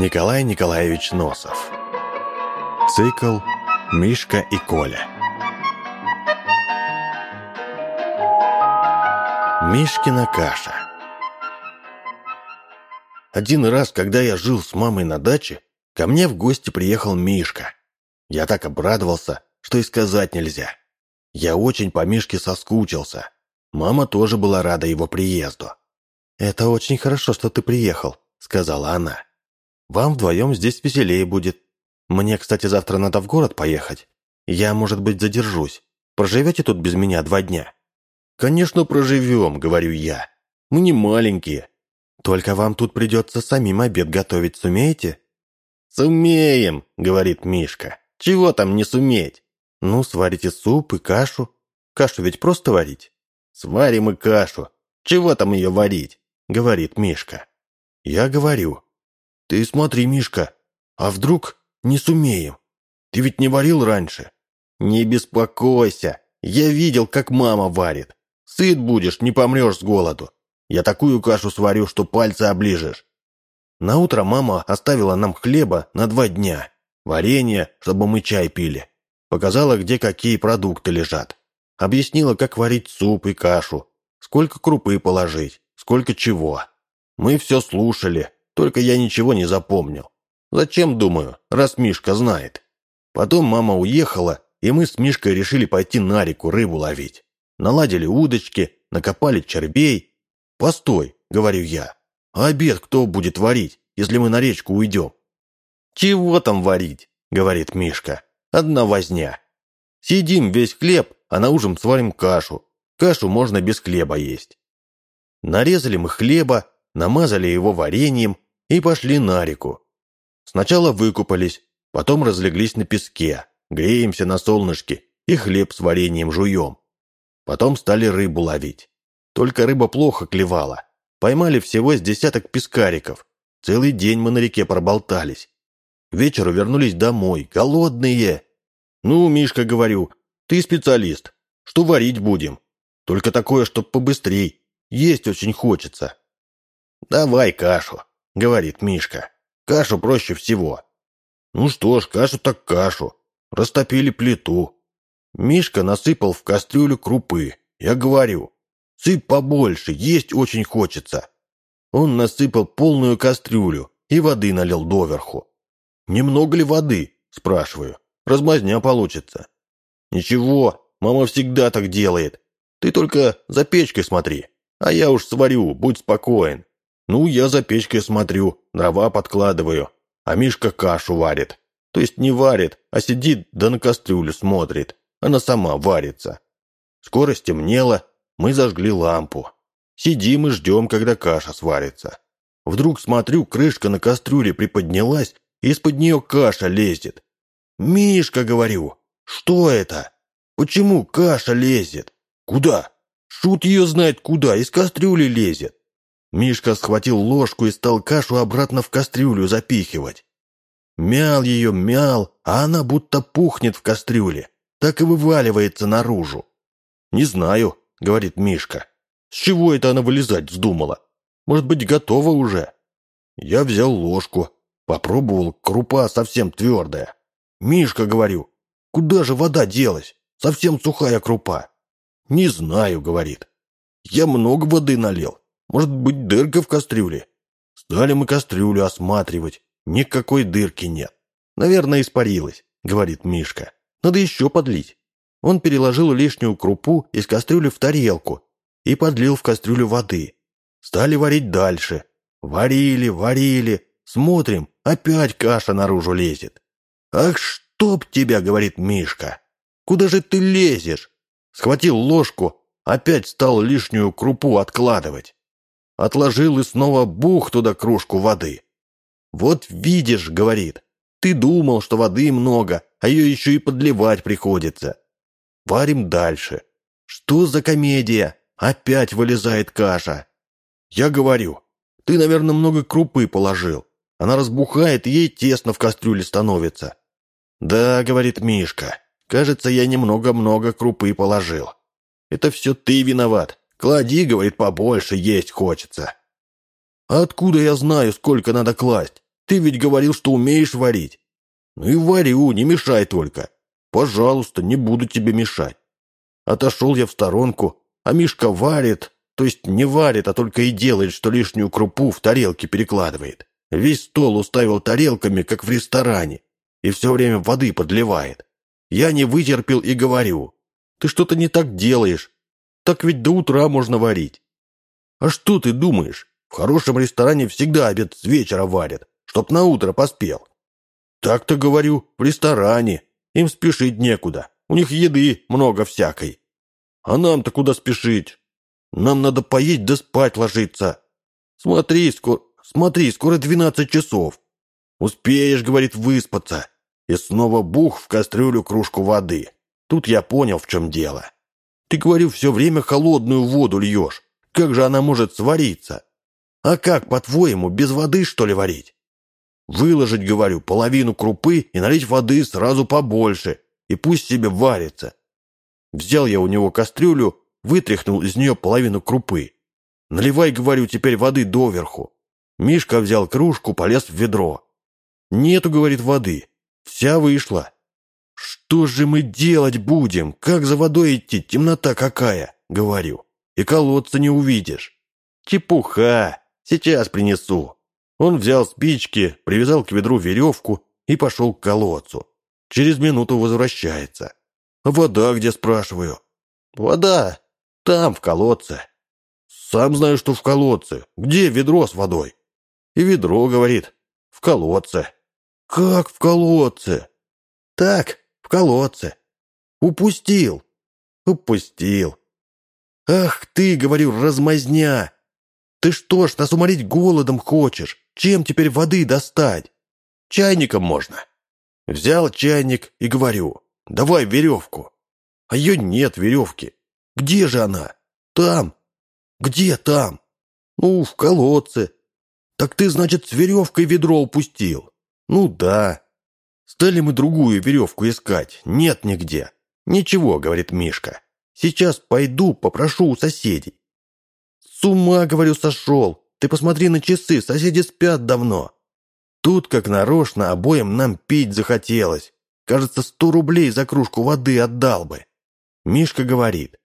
Николай Николаевич Носов Цикл «Мишка и Коля» Мишкина каша Один раз, когда я жил с мамой на даче, ко мне в гости приехал Мишка. Я так обрадовался, что и сказать нельзя. Я очень по Мишке соскучился. Мама тоже была рада его приезду. «Это очень хорошо, что ты приехал», — сказала она. «Вам вдвоем здесь веселее будет. Мне, кстати, завтра надо в город поехать. Я, может быть, задержусь. Проживете тут без меня два дня?» «Конечно, проживем», — говорю я. «Мы не маленькие». «Только вам тут придется самим обед готовить, сумеете?» «Сумеем», — говорит Мишка. «Чего там не суметь?» «Ну, сварите суп и кашу. Кашу ведь просто варить». «Сварим и кашу. Чего там ее варить?» — говорит Мишка. Я говорю. «Ты смотри, Мишка, а вдруг не сумеем? Ты ведь не варил раньше?» «Не беспокойся. Я видел, как мама варит. Сыт будешь, не помрешь с голоду. Я такую кашу сварю, что пальцы оближешь. На утро мама оставила нам хлеба на два дня, варенье, чтобы мы чай пили. Показала, где какие продукты лежат. Объяснила, как варить суп и кашу, сколько крупы положить, сколько чего. Мы все слушали, только я ничего не запомнил. Зачем, думаю, раз Мишка знает. Потом мама уехала, и мы с Мишкой решили пойти на реку рыбу ловить наладили удочки, накопали червей. «Постой», — говорю я, — «а обед кто будет варить, если мы на речку уйдем?» «Чего там варить?» — говорит Мишка. «Одна возня. Съедим весь хлеб, а на ужин сварим кашу. Кашу можно без хлеба есть». Нарезали мы хлеба, намазали его вареньем и пошли на реку. Сначала выкупались, потом разлеглись на песке, греемся на солнышке и хлеб с вареньем жуем. Потом стали рыбу ловить. Только рыба плохо клевала. Поймали всего с десяток пескариков. Целый день мы на реке проболтались. Вечеру вернулись домой, голодные. «Ну, Мишка, говорю, ты специалист. Что варить будем? Только такое, чтоб побыстрей. Есть очень хочется». «Давай кашу», — говорит Мишка. «Кашу проще всего». «Ну что ж, кашу так кашу. Растопили плиту. Мишка насыпал в кастрюлю крупы. Я говорю, сыпь побольше, есть очень хочется. Он насыпал полную кастрюлю и воды налил доверху. «Немного ли воды?» – спрашиваю. «Размазня получится». «Ничего, мама всегда так делает. Ты только за печкой смотри, а я уж сварю, будь спокоен». Ну, я за печкой смотрю, дрова подкладываю, а Мишка кашу варит. То есть не варит, а сидит да на кастрюлю смотрит. Она сама варится. Скоро стемнело, мы зажгли лампу. Сидим и ждем, когда каша сварится. Вдруг смотрю, крышка на кастрюле приподнялась, и из-под нее каша лезет. «Мишка, — говорю, — что это? Почему каша лезет? Куда? Шут ее знает куда, из кастрюли лезет». Мишка схватил ложку и стал кашу обратно в кастрюлю запихивать. Мял ее, мял, а она будто пухнет в кастрюле так и вываливается наружу. «Не знаю», — говорит Мишка. «С чего это она вылезать вздумала? Может быть, готова уже?» Я взял ложку, попробовал, крупа совсем твердая. «Мишка, — говорю, — куда же вода делась? Совсем сухая крупа». «Не знаю», — говорит. «Я много воды налил. Может быть, дырка в кастрюле?» Стали мы кастрюлю осматривать. Никакой дырки нет. «Наверное, испарилась», — говорит Мишка. Надо еще подлить. Он переложил лишнюю крупу из кастрюли в тарелку и подлил в кастрюлю воды. Стали варить дальше. Варили, варили. Смотрим, опять каша наружу лезет. «Ах, чтоб тебя!» — говорит Мишка. «Куда же ты лезешь?» Схватил ложку, опять стал лишнюю крупу откладывать. Отложил и снова бух туда кружку воды. «Вот видишь», — говорит, — «ты думал, что воды много, а ее еще и подливать приходится. Варим дальше. Что за комедия? Опять вылезает каша. Я говорю, ты, наверное, много крупы положил. Она разбухает, ей тесно в кастрюле становится. Да, говорит Мишка, кажется, я немного-много крупы положил. Это все ты виноват. Клади, говорит, побольше, есть хочется. Откуда я знаю, сколько надо класть? Ты ведь говорил, что умеешь варить. Ну и варю, не мешай только. Пожалуйста, не буду тебе мешать. Отошел я в сторонку, а Мишка варит, то есть не варит, а только и делает, что лишнюю крупу в тарелки перекладывает. Весь стол уставил тарелками, как в ресторане, и все время воды подливает. Я не вытерпел и говорю, ты что-то не так делаешь. Так ведь до утра можно варить. А что ты думаешь? В хорошем ресторане всегда обед с вечера варят, чтоб на утро поспел. Так-то говорю, в ресторане. Им спешить некуда. У них еды много всякой. А нам-то куда спешить? Нам надо поесть да спать ложиться. Смотри, скоро, смотри, скоро двенадцать часов. Успеешь, говорит, выспаться. И снова бух в кастрюлю кружку воды. Тут я понял, в чем дело. Ты, говорю, все время холодную воду льешь. Как же она может свариться? А как, по-твоему, без воды, что ли, варить? Выложить, говорю, половину крупы и налить воды сразу побольше, и пусть себе варится. Взял я у него кастрюлю, вытряхнул из нее половину крупы. Наливай, говорю, теперь воды доверху. Мишка взял кружку, полез в ведро. Нету, говорит, воды. Вся вышла. Что же мы делать будем? Как за водой идти? Темнота какая, говорю. И колодца не увидишь. Чепуха. Сейчас принесу. Он взял спички, привязал к ведру веревку и пошел к колодцу. Через минуту возвращается. «Вода где?» – спрашиваю. «Вода. Там, в колодце». «Сам знаю, что в колодце. Где ведро с водой?» И ведро, говорит, в колодце. «Как в колодце?» «Так, колодце. Упустил». «Упустил». «Ах ты, — говорю, — размазня! Ты что ж, нас уморить голодом хочешь? Чем теперь воды достать? Чайником можно». Взял чайник и говорю, давай веревку. А ее нет, веревки. Где же она? Там. Где там? Ну, в колодце. Так ты, значит, с веревкой ведро упустил? Ну да. Стали мы другую веревку искать. Нет нигде. Ничего, говорит Мишка. Сейчас пойду, попрошу у соседей. С ума, говорю, сошел. Ты посмотри на часы, соседи спят давно. Тут, как нарочно, обоим нам пить захотелось. Кажется, сто рублей за кружку воды отдал бы. Мишка говорит,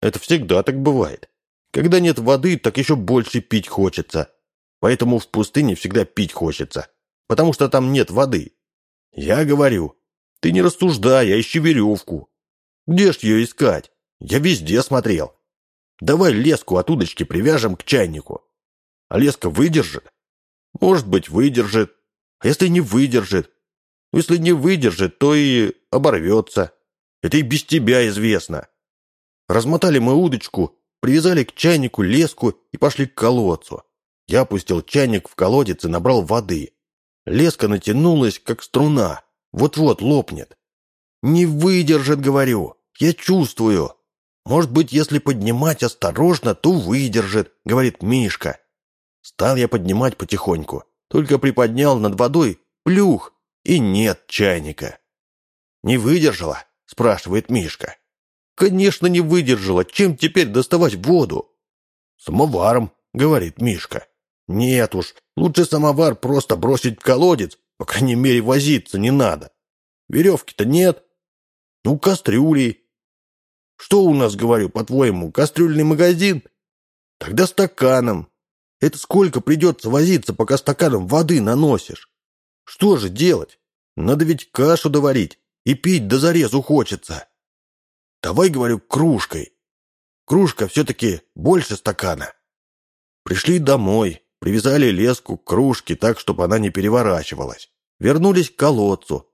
это всегда так бывает. Когда нет воды, так еще больше пить хочется. Поэтому в пустыне всегда пить хочется, потому что там нет воды. Я говорю, ты не рассуждай, а ищи веревку. Где ж ее искать? Я везде смотрел. Давай леску от удочки привяжем к чайнику. А леска выдержит? Может быть, выдержит. А если не выдержит? Если не выдержит, то и оборвется. Это и без тебя известно. Размотали мы удочку, привязали к чайнику леску и пошли к колодцу. Я опустил чайник в колодец и набрал воды. Леска натянулась, как струна. Вот-вот лопнет. «Не выдержит, говорю. Я чувствую. Может быть, если поднимать осторожно, то выдержит», — говорит Мишка. Стал я поднимать потихоньку. Только приподнял над водой, плюх, и нет чайника. «Не выдержала?» – спрашивает Мишка. «Конечно, не выдержала. Чем теперь доставать воду?» «Самоваром», – говорит Мишка. «Нет уж, лучше самовар просто бросить в колодец, по крайней мере, возиться не надо. Веревки-то нет. Ну, кастрюли. Что у нас, говорю, по-твоему, кастрюльный магазин? Тогда стаканом. Это сколько придется возиться, пока стаканом воды наносишь? Что же делать? Надо ведь кашу доварить, и пить до зарезу хочется. Давай, говорю, кружкой. Кружка все-таки больше стакана. Пришли домой, привязали леску к кружке так, чтобы она не переворачивалась. Вернулись к колодцу.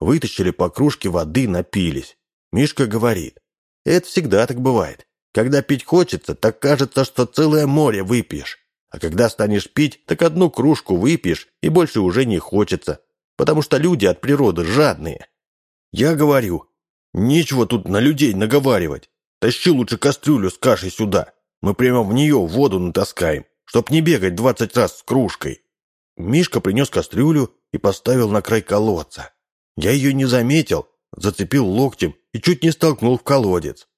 Вытащили по кружке воды, напились. Мишка говорит, это всегда так бывает. Когда пить хочется, так кажется, что целое море выпьешь. А когда станешь пить, так одну кружку выпьешь, и больше уже не хочется, потому что люди от природы жадные. Я говорю, нечего тут на людей наговаривать. Тащи лучше кастрюлю с кашей сюда. Мы прямо в нее воду натаскаем, чтоб не бегать двадцать раз с кружкой. Мишка принес кастрюлю и поставил на край колодца. Я ее не заметил, зацепил локтем и чуть не столкнул в колодец.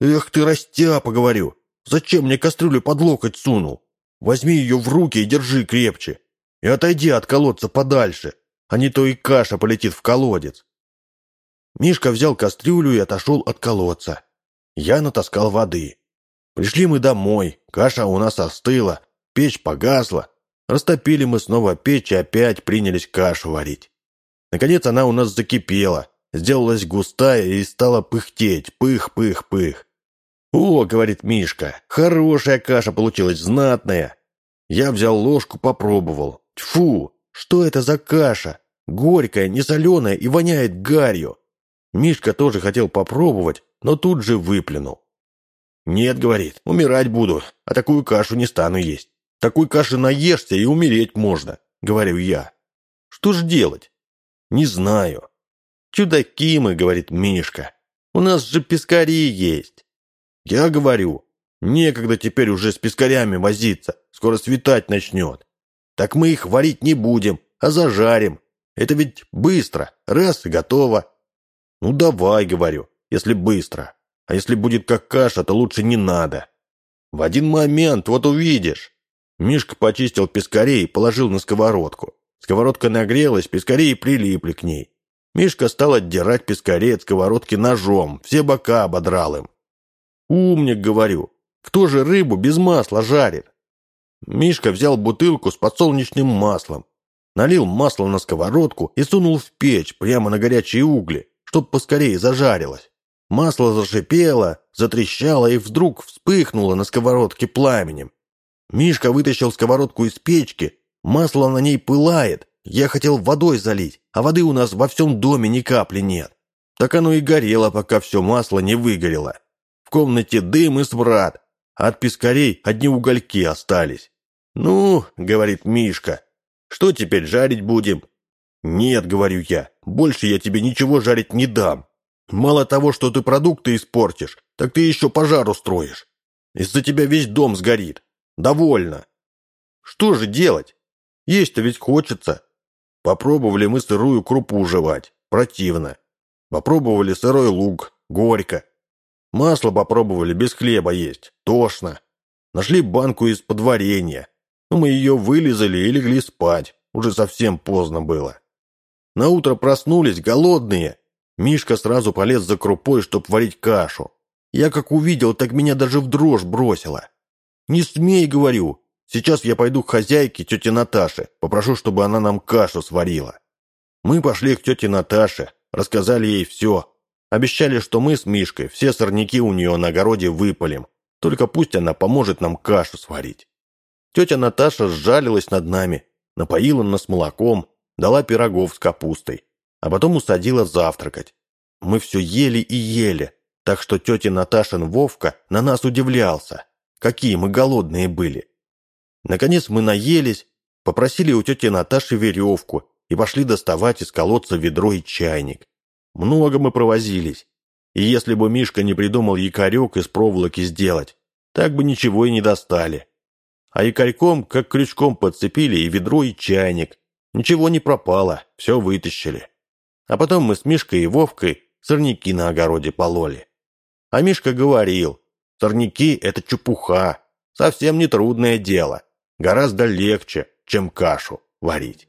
«Эх ты, растяпа!» — говорю. «Зачем мне кастрюлю под локоть сунул? Возьми ее в руки и держи крепче. и отойди от колодца подальше, а не то и каша полетит в колодец». Мишка взял кастрюлю и отошел от колодца. Я натаскал воды. Пришли мы домой, каша у нас остыла, печь погасла. Растопили мы снова печь и опять принялись кашу варить. Наконец она у нас закипела, сделалась густая и стала пыхтеть, пых-пых-пых. «О, — говорит Мишка, — хорошая каша получилась, знатная». Я взял ложку, попробовал. Тьфу, что это за каша? Горькая, несоленая и воняет гарью. Мишка тоже хотел попробовать, но тут же выплюнул. «Нет, — говорит, — умирать буду, а такую кашу не стану есть. Такой каши наешься и умереть можно», — говорю я. «Что ж делать?» «Не знаю». «Чудаки мы, — говорит Мишка, — у нас же пескари есть». «Я говорю, некогда теперь уже с пескарями возиться, скоро светать начнет. Так мы их варить не будем, а зажарим. Это ведь быстро, раз и готово». «Ну давай, — говорю, — если быстро. А если будет как каша, то лучше не надо. В один момент, вот увидишь». Мишка почистил пескарей и положил на сковородку. Сковородка нагрелась, пескари прилипли к ней. Мишка стал отдирать пескарей от сковородки ножом, все бока ободрал им. «Умник, говорю, кто же рыбу без масла жарит?» Мишка взял бутылку с подсолнечным маслом, налил масло на сковородку и сунул в печь прямо на горячие угли, чтоб поскорее зажарилось. Масло зашипело, затрещало и вдруг вспыхнуло на сковородке пламенем. Мишка вытащил сковородку из печки, масло на ней пылает. Я хотел водой залить, а воды у нас во всем доме ни капли нет. Так оно и горело, пока все масло не выгорело. В комнате дым и смрад, от пескарей одни угольки остались. «Ну, — говорит Мишка, — что теперь жарить будем?» «Нет, — говорю я, — больше я тебе ничего жарить не дам. Мало того, что ты продукты испортишь, так ты еще пожар устроишь. Из-за тебя весь дом сгорит. Довольно. Что же делать? Есть-то ведь хочется. Попробовали мы сырую крупу жевать. Противно. Попробовали сырой лук. Горько. Масло попробовали без хлеба есть. Тошно. Нашли банку из-под варенья. Но мы ее вылезали и легли спать. Уже совсем поздно было. На утро проснулись голодные. Мишка сразу полез за крупой, чтоб варить кашу. Я как увидел, так меня даже в дрожь бросило. «Не смей, — говорю. Сейчас я пойду к хозяйке, тете Наташе, попрошу, чтобы она нам кашу сварила». Мы пошли к тете Наташе, рассказали ей все. Обещали, что мы с Мишкой все сорняки у нее на огороде выпалим. Только пусть она поможет нам кашу сварить. Тетя Наташа сжалилась над нами, напоила нас молоком, дала пирогов с капустой, а потом усадила завтракать. Мы все ели и ели, так что тетя Наташин Вовка на нас удивлялся. Какие мы голодные были. Наконец мы наелись, попросили у тети Наташи веревку и пошли доставать из колодца ведро и чайник. Много мы провозились. И если бы Мишка не придумал якорек из проволоки сделать, так бы ничего и не достали. А якорьком, как крючком подцепили и ведро, и чайник. Ничего не пропало, все вытащили. А потом мы с Мишкой и Вовкой сорняки на огороде пололи. А Мишка говорил, Сорняки – это чепуха. Совсем не трудное дело. Гораздо легче, чем кашу варить.